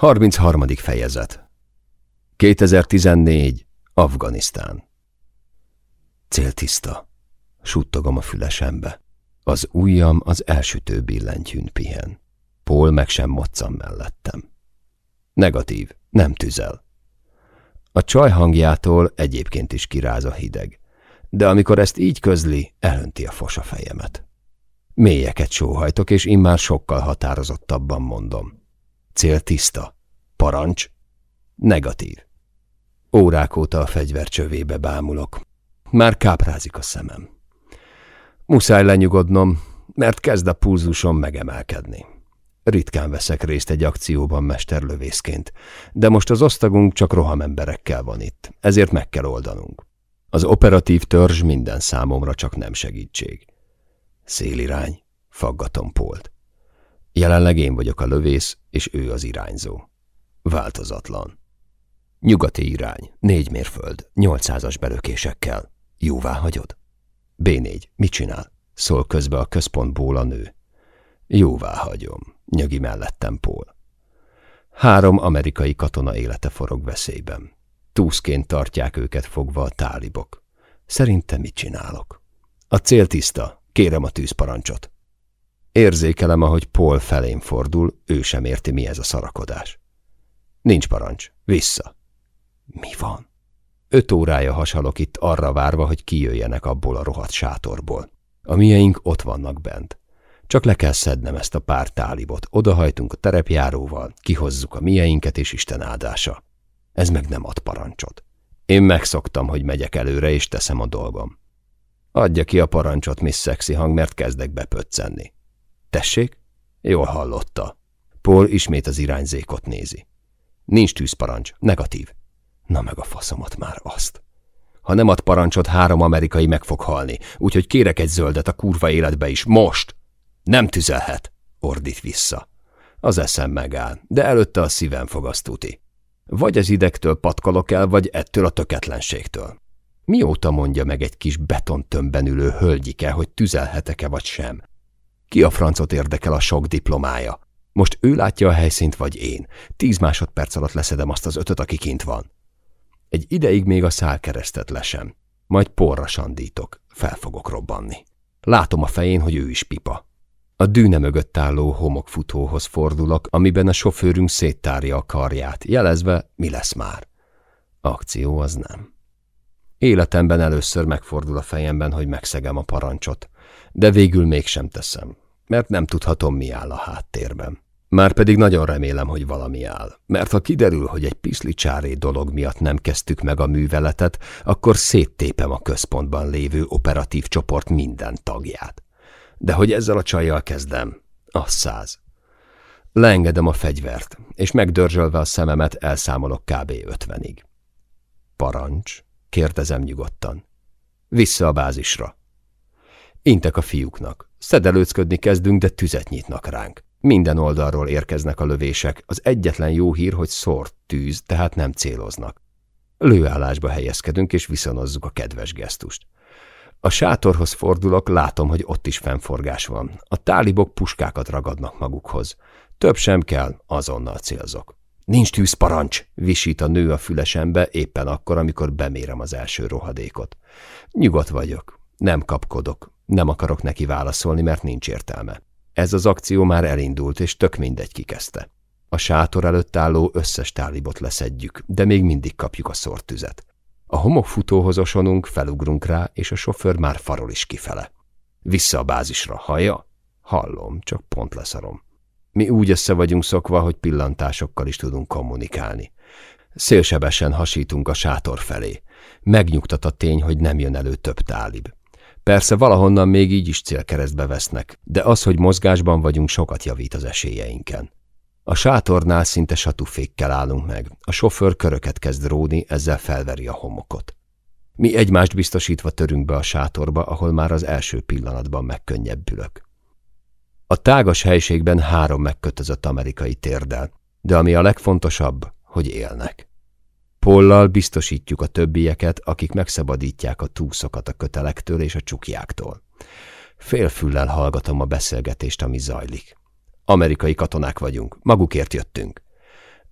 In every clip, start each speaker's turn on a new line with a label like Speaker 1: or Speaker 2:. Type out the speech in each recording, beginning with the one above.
Speaker 1: 33. fejezet 2014. Afganisztán Cél tiszta. Suttogom a fülesembe. Az ujjam az elsütő billentyűn pihen. Pól meg sem moccan mellettem. Negatív, nem tüzel. A csaj hangjától egyébként is kiráz a hideg, de amikor ezt így közli, elönti a fos a fejemet. Mélyeket sóhajtok, és immár sokkal határozottabban mondom. Cél tiszta. Parancs? Negatív. Órák óta a fegyver csövébe bámulok. Már káprázik a szemem. Muszáj lenyugodnom, mert kezd a pulzusom megemelkedni. Ritkán veszek részt egy akcióban mesterlövészként, de most az osztagunk csak rohamemberekkel van itt, ezért meg kell oldanunk. Az operatív törzs minden számomra csak nem segítség. Szélirány, faggatom Pólt. Jelenleg én vagyok a lövész, és ő az irányzó. Változatlan. Nyugati irány, négy mérföld, 800-as belökésekkel. Jóvá hagyod? B4, mit csinál? Szól közbe a központból a nő. Jóvá hagyom, nyögi mellettem Pól. Három amerikai katona élete forog veszélyben. Túszként tartják őket fogva a tálibok. Szerintem mit csinálok? A cél tiszta, kérem a tűzparancsot. Érzékelem, ahogy Paul felén fordul, ő sem érti, mi ez a szarakodás. Nincs parancs. Vissza. Mi van? Öt órája hasalok itt arra várva, hogy kijöjjenek abból a rohadt sátorból. A mieink ott vannak bent. Csak le kell szednem ezt a pár tálibot, odahajtunk a terepjáróval, kihozzuk a mieinket és Isten áldása. Ez meg nem ad parancsot. Én megszoktam, hogy megyek előre és teszem a dolgom. Adja ki a parancsot, Miss Sexy hang, mert kezdek bepöccenni. Tessék? Jól hallotta. Paul ismét az irányzékot nézi. Nincs tűzparancs, negatív. Na meg a faszomat már azt. Ha nem ad parancsot, három amerikai meg fog halni, úgyhogy kérek egy zöldet a kurva életbe is, most! Nem tüzelhet, ordít vissza. Az eszem megáll, de előtte a szívem fog azt tuti. Vagy az idegtől patkalok el, vagy ettől a töketlenségtől. Mióta mondja meg egy kis betontömbben ülő hölgyike, hogy tüzelhetek-e vagy sem? Ki a francot érdekel a sok diplomája? Most ő látja a helyszínt, vagy én? Tíz másodperc alatt leszedem azt az ötöt, aki kint van. Egy ideig még a szálkeresztet lesem. Majd porra sandítok. Fel fogok robbanni. Látom a fején, hogy ő is pipa. A dűne mögött álló homokfutóhoz fordulok, amiben a sofőrünk széttárja a karját, jelezve, mi lesz már. Akció az nem. Életemben először megfordul a fejemben, hogy megszegem a parancsot, de végül mégsem teszem mert nem tudhatom, mi áll a háttérben. Márpedig nagyon remélem, hogy valami áll, mert ha kiderül, hogy egy piszlicsáré dolog miatt nem kezdtük meg a műveletet, akkor széttépem a központban lévő operatív csoport minden tagját. De hogy ezzel a csajjal kezdem, az száz. Leengedem a fegyvert, és megdörzsölve a szememet elszámolok kb. ötvenig. Parancs? kérdezem nyugodtan. Vissza a bázisra. Intek a fiúknak. Szedelőcködni kezdünk, de tüzet nyitnak ránk. Minden oldalról érkeznek a lövések. Az egyetlen jó hír, hogy szort tűz, tehát nem céloznak. Lőállásba helyezkedünk, és viszonozzuk a kedves gesztust. A sátorhoz fordulok, látom, hogy ott is fennforgás van. A tálibok puskákat ragadnak magukhoz. Több sem kell, azonnal célzok. Nincs tűzparancs, visít a nő a fülesembe éppen akkor, amikor bemérem az első rohadékot. Nyugodt vagyok, nem kapkodok, nem akarok neki válaszolni, mert nincs értelme. Ez az akció már elindult, és tök mindegy kikezdte. A sátor előtt álló összes tálibot leszedjük, de még mindig kapjuk a szort tüzet. A homokfutóhoz osonunk, felugrunk rá, és a sofőr már farol is kifele. Vissza a bázisra, hallja? Hallom, csak pont leszarom. Mi úgy össze vagyunk szokva, hogy pillantásokkal is tudunk kommunikálni. Szélsebesen hasítunk a sátor felé. Megnyugtat a tény, hogy nem jön elő több tálib. Persze valahonnan még így is célkeresztbe vesznek, de az, hogy mozgásban vagyunk, sokat javít az esélyeinken. A sátornál szinte satufékkel állunk meg, a sofőr köröket kezd róni, ezzel felveri a homokot. Mi egymást biztosítva törünk be a sátorba, ahol már az első pillanatban megkönnyebbülök. A tágas helységben három megkötözött amerikai térdel, de ami a legfontosabb, hogy élnek. Pollal biztosítjuk a többieket, akik megszabadítják a túszokat a kötelektől és a csukjáktól. Félfüllel hallgatom a beszélgetést, ami zajlik. Amerikai katonák vagyunk, magukért jöttünk.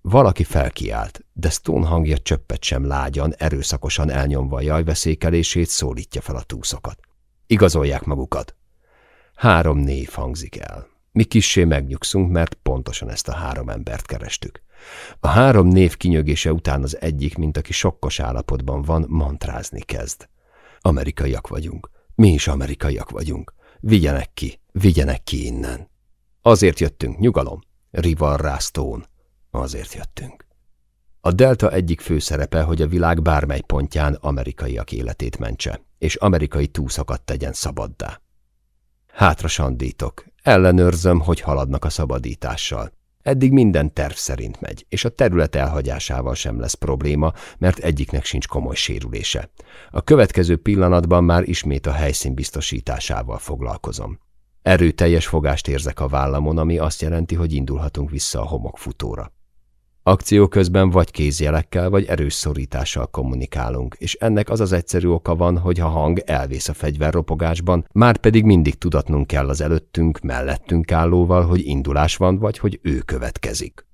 Speaker 1: Valaki felkiált, de Stone hangja csöppet sem lágyan, erőszakosan elnyomva a jajveszékelését szólítja fel a túszokat. Igazolják magukat. Három név hangzik el. Mi kissé megnyugszunk, mert pontosan ezt a három embert kerestük. A három név kinyögése után az egyik, mint aki sokkos állapotban van, mantrázni kezd. Amerikaiak vagyunk. Mi is amerikaiak vagyunk. Vigyenek ki, vigyenek ki innen. Azért jöttünk, nyugalom. Rival Rásztón. Azért jöttünk. A Delta egyik főszerepe, hogy a világ bármely pontján amerikaiak életét mentse, és amerikai túszokat tegyen szabaddá. Hátra sandítok, ellenőrzöm, hogy haladnak a szabadítással. Eddig minden terv szerint megy, és a terület elhagyásával sem lesz probléma, mert egyiknek sincs komoly sérülése. A következő pillanatban már ismét a helyszín biztosításával foglalkozom. Erőteljes fogást érzek a vállamon, ami azt jelenti, hogy indulhatunk vissza a homokfutóra. Akció közben vagy kézjelekkel, vagy erős szorítással kommunikálunk, és ennek az az egyszerű oka van, hogy ha hang elvész a fegyverropogásban, már pedig mindig tudatnunk kell az előttünk, mellettünk állóval, hogy indulás van, vagy hogy ő következik.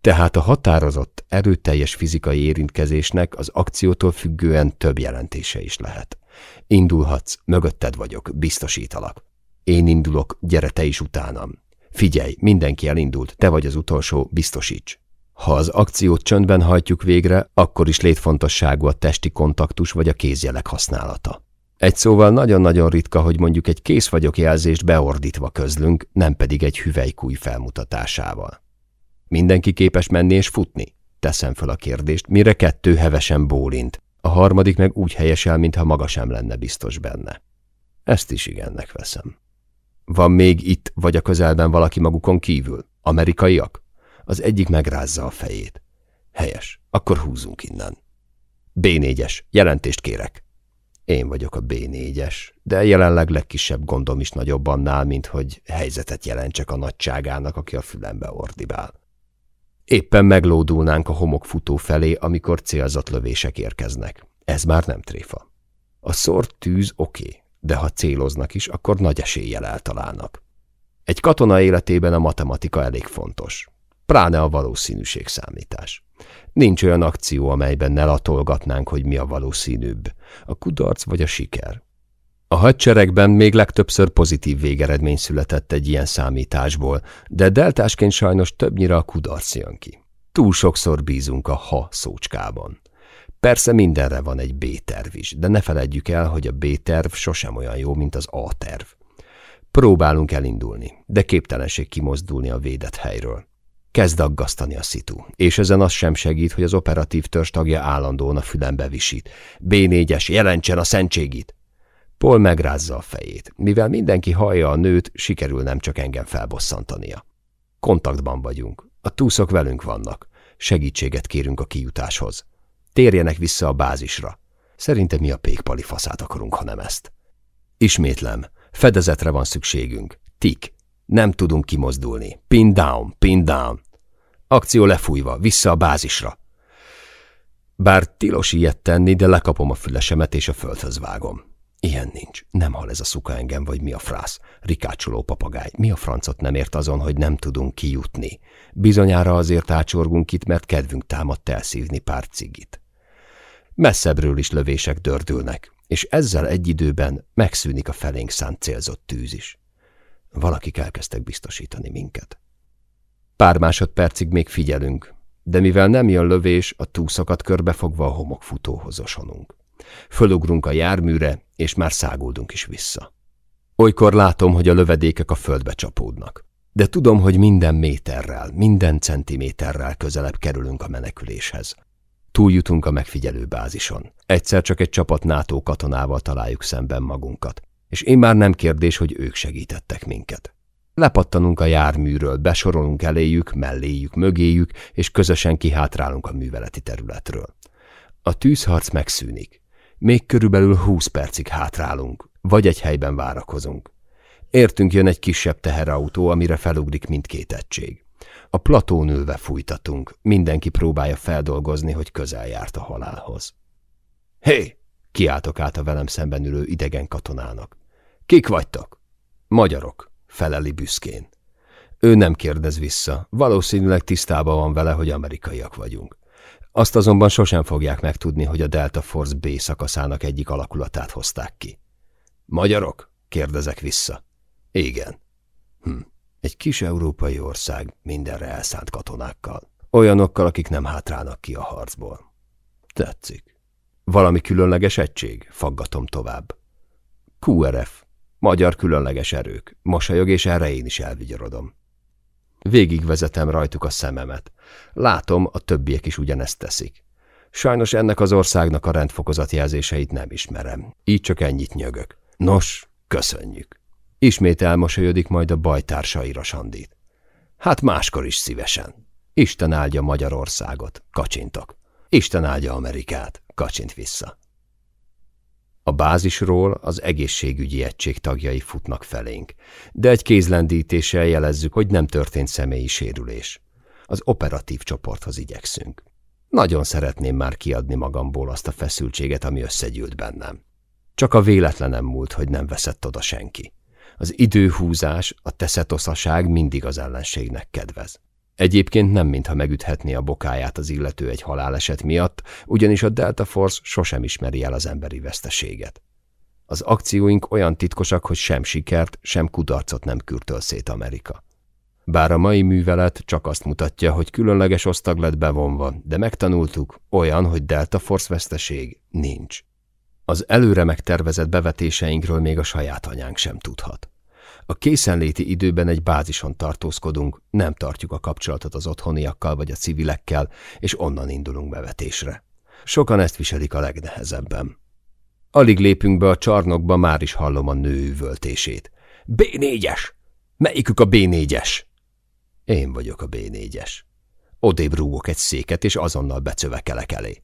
Speaker 1: Tehát a határozott, erőteljes fizikai érintkezésnek az akciótól függően több jelentése is lehet. Indulhatsz, mögötted vagyok, biztosítalak. Én indulok, gyere te is utánam. Figyelj, mindenki elindult, te vagy az utolsó, biztosíts. Ha az akciót csöndben hajtjuk végre, akkor is létfontosságú a testi kontaktus vagy a kézjelek használata. Egy szóval nagyon-nagyon ritka, hogy mondjuk egy kész vagyok jelzést beordítva közlünk, nem pedig egy hüvelykúj felmutatásával. Mindenki képes menni és futni? Teszem föl a kérdést, mire kettő hevesen bólint, a harmadik meg úgy helyesel, mintha maga sem lenne biztos benne. Ezt is igennek veszem. Van még itt vagy a közelben valaki magukon kívül? Amerikaiak? Az egyik megrázza a fejét. Helyes, akkor húzunk innen. B4-es, jelentést kérek. Én vagyok a B4-es, de jelenleg legkisebb gondom is nagyobb annál, mint hogy helyzetet jelentsek a nagyságának, aki a fülembe ordibál. Éppen meglódulnánk a homokfutó felé, amikor célzott lövések érkeznek. Ez már nem tréfa. A szort tűz oké, okay, de ha céloznak is, akkor nagy eséllyel eltalálnak. Egy katona életében a matematika elég fontos pláne a valószínűség számítás. Nincs olyan akció, amelyben ne latolgatnánk, hogy mi a valószínűbb, a kudarc vagy a siker. A hadseregben még legtöbbször pozitív végeredmény született egy ilyen számításból, de deltásként sajnos többnyire a kudarc jön ki. Túl sokszor bízunk a ha szócskában. Persze mindenre van egy B-terv is, de ne feledjük el, hogy a B-terv sosem olyan jó, mint az A-terv. Próbálunk elindulni, de képtelenség kimozdulni a védett helyről. Kezd aggasztani a szitu, és ezen az sem segít, hogy az operatív törzs tagja állandóan a fülembe visít. B4-es, jelentsen a szentségit! Paul megrázza a fejét. Mivel mindenki hallja a nőt, sikerül nem csak engem felbosszantania. Kontaktban vagyunk. A túszok velünk vannak. Segítséget kérünk a kijutáshoz. Térjenek vissza a bázisra. Szerintem mi a pékpali faszát akarunk, ha nem ezt. Ismétlem, fedezetre van szükségünk. Tik, nem tudunk kimozdulni. Pin down, pin down. Akció lefújva, vissza a bázisra. Bár tilos ilyet tenni, de lekapom a fülesemet és a földhöz vágom. Ilyen nincs. Nem hal ez a szuka engem, vagy mi a frász. Rikácsoló papagáj. Mi a francot nem ért azon, hogy nem tudunk kijutni? Bizonyára azért ácsorgunk itt, mert kedvünk támadt elszívni pár cigit. Messzebbről is lövések dördülnek, és ezzel egy időben megszűnik a felénk szánt célzott tűz is. Valakik elkezdtek biztosítani minket. Pár másodpercig még figyelünk, de mivel nem jön lövés, a túszokat körbefogva a homokfutóhoz osonunk. Fölugrunk a járműre, és már száguldunk is vissza. Olykor látom, hogy a lövedékek a földbe csapódnak. De tudom, hogy minden méterrel, minden centiméterrel közelebb kerülünk a meneküléshez. Túljutunk a megfigyelő bázison. Egyszer csak egy csapat NATO katonával találjuk szemben magunkat és én már nem kérdés, hogy ők segítettek minket. Lepattanunk a járműről, besorolunk eléjük, melléjük, mögéjük, és közösen kihátrálunk a műveleti területről. A tűzharc megszűnik. Még körülbelül húsz percig hátrálunk, vagy egy helyben várakozunk. Értünk jön egy kisebb teherautó, amire felugrik mindkét egység. A platón ülve fújtatunk, mindenki próbálja feldolgozni, hogy közel járt a halálhoz. Hé! Kiáltok át a velem szemben ülő idegen katonának. Kik vagytok? Magyarok, feleli büszkén. Ő nem kérdez vissza, valószínűleg tisztában van vele, hogy amerikaiak vagyunk. Azt azonban sosem fogják megtudni, hogy a Delta Force B szakaszának egyik alakulatát hozták ki. Magyarok? kérdezek vissza. Igen. Hm. Egy kis európai ország mindenre elszánt katonákkal. Olyanokkal, akik nem hátrálnak ki a harcból. Tetszik. Valami különleges egység? Faggatom tovább. QRF. Magyar különleges erők. Mosolyog, és erre én is elvigyorodom. Végigvezetem rajtuk a szememet. Látom, a többiek is ugyanezt teszik. Sajnos ennek az országnak a rendfokozatjelzéseit nem ismerem. Így csak ennyit nyögök. Nos, köszönjük. Ismét elmosolyodik majd a bajtársaira Sandit. Hát máskor is szívesen. Isten áldja Magyarországot, kacsintok. Isten áldja Amerikát, kacsint vissza. A bázisról az egészségügyi egység tagjai futnak felénk, de egy kézlendítéssel jelezzük, hogy nem történt személyi sérülés. Az operatív csoporthoz igyekszünk. Nagyon szeretném már kiadni magamból azt a feszültséget, ami összegyűlt bennem. Csak a véletlenem múlt, hogy nem veszett oda senki. Az időhúzás, a teszetoszaság mindig az ellenségnek kedvez. Egyébként nem mintha megüthetné a bokáját az illető egy haláleset miatt, ugyanis a Delta Force sosem ismeri el az emberi veszteséget. Az akcióink olyan titkosak, hogy sem sikert, sem kudarcot nem kürtöl szét Amerika. Bár a mai művelet csak azt mutatja, hogy különleges osztag lett bevonva, de megtanultuk, olyan, hogy Delta Force veszteség nincs. Az előre megtervezett bevetéseinkről még a saját anyánk sem tudhat. A készenléti időben egy bázison tartózkodunk, nem tartjuk a kapcsolatot az otthoniakkal vagy a civilekkel, és onnan indulunk bevetésre. Sokan ezt viselik a legnehezebben. Alig lépünk be a csarnokba, már is hallom a nő üvöltését. B4-es! Melyikük a B4-es? Én vagyok a B4-es. Odébb rúgok egy széket, és azonnal becövekelek elé.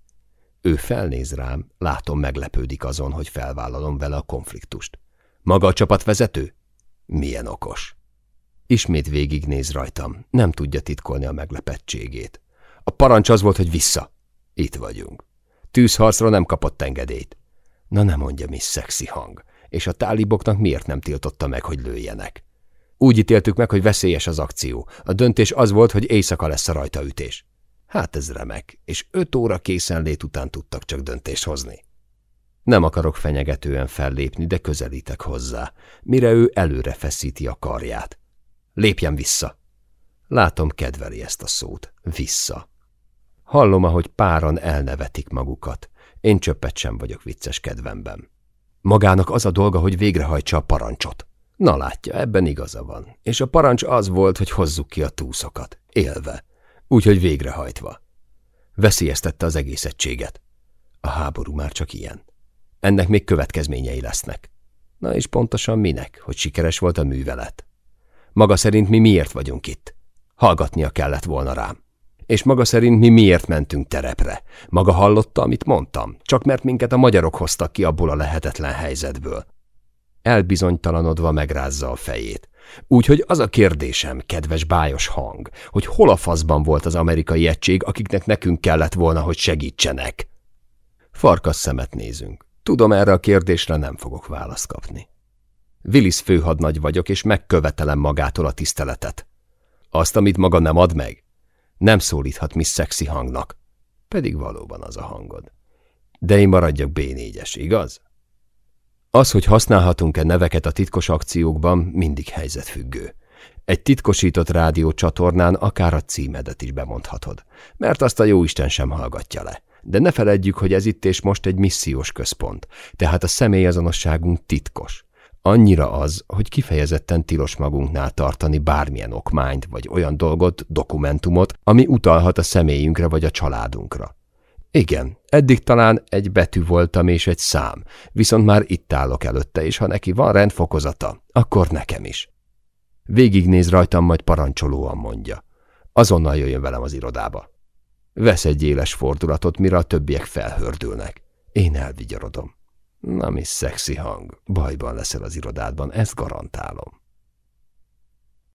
Speaker 1: Ő felnéz rám, látom meglepődik azon, hogy felvállalom vele a konfliktust. Maga a csapatvezető? Milyen okos. Ismét végignéz rajtam, nem tudja titkolni a meglepettségét. A parancs az volt, hogy vissza. Itt vagyunk. Tűzharcra nem kapott engedélyt. Na nem mondja, mi szexi hang. És a táliboknak miért nem tiltotta meg, hogy lőjenek? Úgy ítéltük meg, hogy veszélyes az akció. A döntés az volt, hogy éjszaka lesz a rajtaütés. Hát ez remek, és öt óra készenlét után tudtak csak döntést hozni. Nem akarok fenyegetően fellépni, de közelítek hozzá, mire ő előre feszíti a karját. Lépjen vissza! Látom, kedveli ezt a szót. Vissza. Hallom, ahogy páran elnevetik magukat. Én csöppet sem vagyok vicces kedvemben. Magának az a dolga, hogy végrehajtsa a parancsot. Na látja, ebben igaza van. És a parancs az volt, hogy hozzuk ki a túszokat. Élve. Úgyhogy végrehajtva. Veszélyeztette az egész egységet. A háború már csak ilyen. Ennek még következményei lesznek. Na és pontosan minek, hogy sikeres volt a művelet? Maga szerint mi miért vagyunk itt? Hallgatnia kellett volna rám. És maga szerint mi miért mentünk terepre? Maga hallotta, amit mondtam? Csak mert minket a magyarok hoztak ki abból a lehetetlen helyzetből. Elbizonytalanodva megrázza a fejét. Úgyhogy az a kérdésem, kedves bájos hang, hogy hol a faszban volt az amerikai egység, akiknek nekünk kellett volna, hogy segítsenek? Farkas szemet nézünk. Tudom, erre a kérdésre nem fogok választ kapni. Willis főhadnagy vagyok, és megkövetelem magától a tiszteletet. Azt, amit maga nem ad meg, nem szólíthat mi szexi hangnak. Pedig valóban az a hangod. De én maradjak B4-es, igaz? Az, hogy használhatunk-e neveket a titkos akciókban, mindig helyzetfüggő. Egy titkosított rádió csatornán akár a címedet is bemondhatod, mert azt a jóisten sem hallgatja le. De ne feledjük, hogy ez itt és most egy missziós központ, tehát a személyazonosságunk titkos. Annyira az, hogy kifejezetten tilos magunknál tartani bármilyen okmányt vagy olyan dolgot, dokumentumot, ami utalhat a személyünkre vagy a családunkra. Igen, eddig talán egy betű voltam és egy szám, viszont már itt állok előtte, és ha neki van rendfokozata, akkor nekem is. Végignéz rajtam, majd parancsolóan mondja. Azonnal jöjjön velem az irodába. Vesz egy éles fordulatot, mire a többiek felhördülnek. Én elvigyorodom. Na mi szexi hang. Bajban leszel az irodádban, ezt garantálom.